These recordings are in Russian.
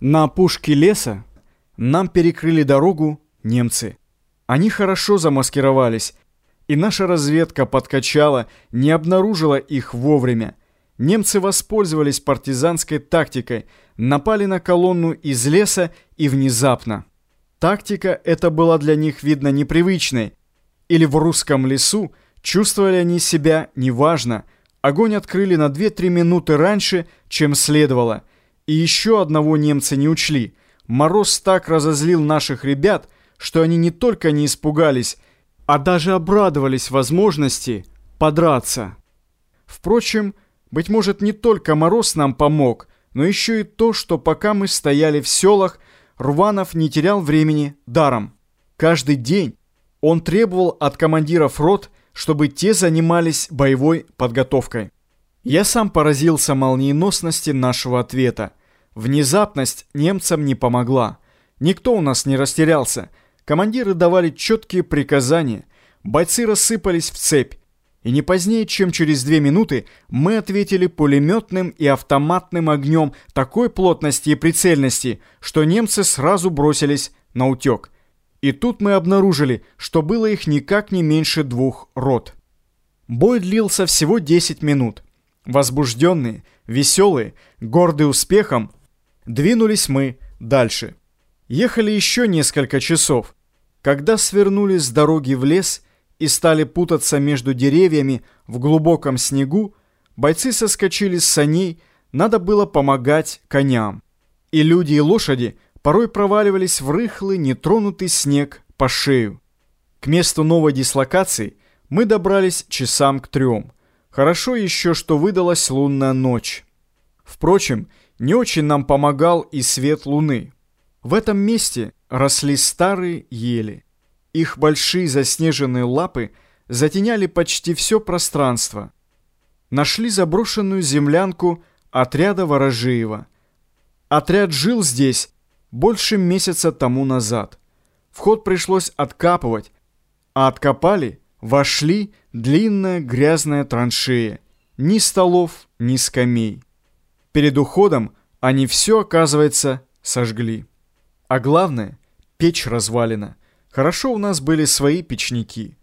На опушке леса нам перекрыли дорогу немцы. Они хорошо замаскировались, и наша разведка подкачала, не обнаружила их вовремя. Немцы воспользовались партизанской тактикой, напали на колонну из леса и внезапно. Тактика эта была для них, видно, непривычной. Или в русском лесу чувствовали они себя неважно. Огонь открыли на 2-3 минуты раньше, чем следовало. И еще одного немца не учли. Мороз так разозлил наших ребят, что они не только не испугались, а даже обрадовались возможности подраться. Впрочем, быть может, не только мороз нам помог, но еще и то, что пока мы стояли в селах, Рванов не терял времени даром. Каждый день он требовал от командиров рот, чтобы те занимались боевой подготовкой. Я сам поразился молниеносности нашего ответа. Внезапность немцам не помогла. Никто у нас не растерялся. Командиры давали четкие приказания. Бойцы рассыпались в цепь. И не позднее, чем через две минуты, мы ответили пулеметным и автоматным огнем такой плотности и прицельности, что немцы сразу бросились на утек. И тут мы обнаружили, что было их никак не меньше двух рот. Бой длился всего 10 минут. Возбужденные, веселые, гордые успехом, двинулись мы дальше. Ехали еще несколько часов. Когда свернули с дороги в лес и стали путаться между деревьями в глубоком снегу, бойцы соскочили с саней, надо было помогать коням. И люди, и лошади порой проваливались в рыхлый, нетронутый снег по шею. К месту новой дислокации мы добрались часам к трем. Хорошо еще, что выдалась лунная ночь. Впрочем, не очень нам помогал и свет луны. В этом месте росли старые ели. Их большие заснеженные лапы затеняли почти все пространство. Нашли заброшенную землянку отряда Ворожеева. Отряд жил здесь больше месяца тому назад. Вход пришлось откапывать, а откопали – вошли длинная грязная траншея. Ни столов, ни скамей. Перед уходом они все, оказывается, сожгли. А главное, печь развалена. Хорошо у нас были свои печники.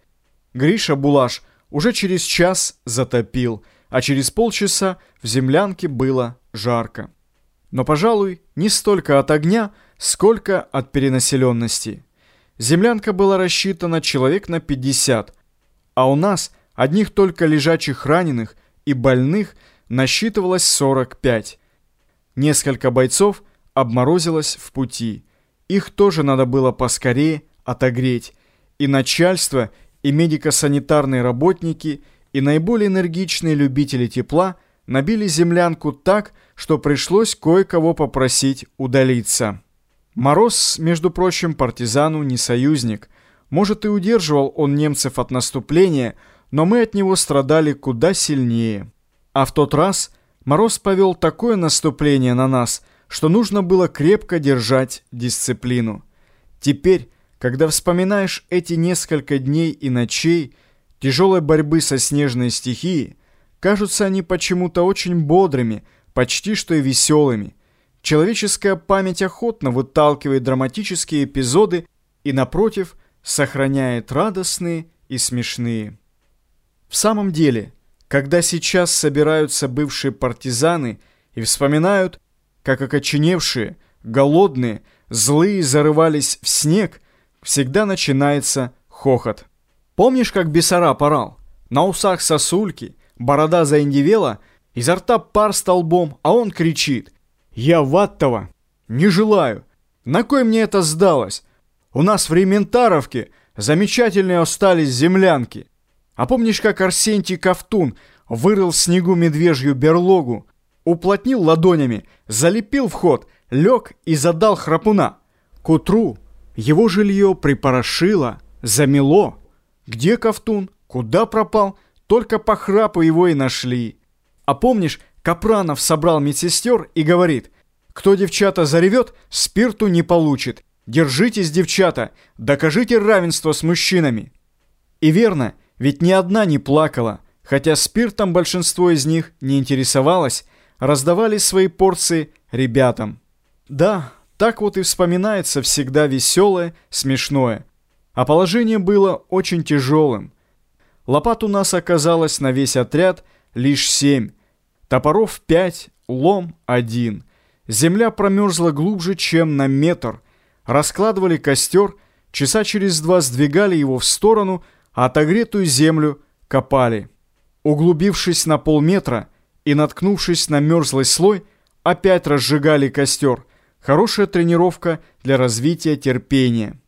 Гриша Булаш уже через час затопил, а через полчаса в землянке было жарко. Но, пожалуй, не столько от огня, сколько от перенаселенности. Землянка была рассчитана человек на 50, а у нас одних только лежачих раненых и больных насчитывалось 45. Несколько бойцов обморозилось в пути. Их тоже надо было поскорее отогреть. И начальство, и медико-санитарные работники, и наиболее энергичные любители тепла набили землянку так, что пришлось кое-кого попросить удалиться. Мороз, между прочим, партизану не союзник – может, и удерживал он немцев от наступления, но мы от него страдали куда сильнее. А в тот раз Мороз повел такое наступление на нас, что нужно было крепко держать дисциплину. Теперь, когда вспоминаешь эти несколько дней и ночей тяжелой борьбы со снежной стихией, кажутся они почему-то очень бодрыми, почти что и веселыми. Человеческая память охотно выталкивает драматические эпизоды и, напротив, сохраняет радостные и смешные. В самом деле, когда сейчас собираются бывшие партизаны и вспоминают, как окоченевшие, голодные, злые зарывались в снег, всегда начинается хохот. Помнишь, как Бесараб орал? На усах сосульки, борода заиндивела, изо рта пар столбом, а он кричит «Я ваттова! Не желаю! На кой мне это сдалось? У нас в Рементаровке замечательные остались землянки. А помнишь, как Арсентий Ковтун вырыл в снегу медвежью берлогу, уплотнил ладонями, залепил вход, лег и задал храпуна? К утру его жилье припорошило, замело. Где Ковтун? Куда пропал? Только по храпу его и нашли. А помнишь, Капранов собрал медсестер и говорит, кто девчата заревет, спирту не получит. Держитесь, девчата, докажите равенство с мужчинами. И верно, ведь ни одна не плакала, хотя спиртом большинство из них не интересовалось, раздавали свои порции ребятам. Да, так вот и вспоминается всегда веселое, смешное. А положение было очень тяжелым. Лопат у нас оказалось на весь отряд лишь семь, топоров пять, лом один. Земля промерзла глубже, чем на метр. Раскладывали костер, часа через два сдвигали его в сторону, а отогретую землю копали. Углубившись на полметра и наткнувшись на мерзлый слой, опять разжигали костер. Хорошая тренировка для развития терпения.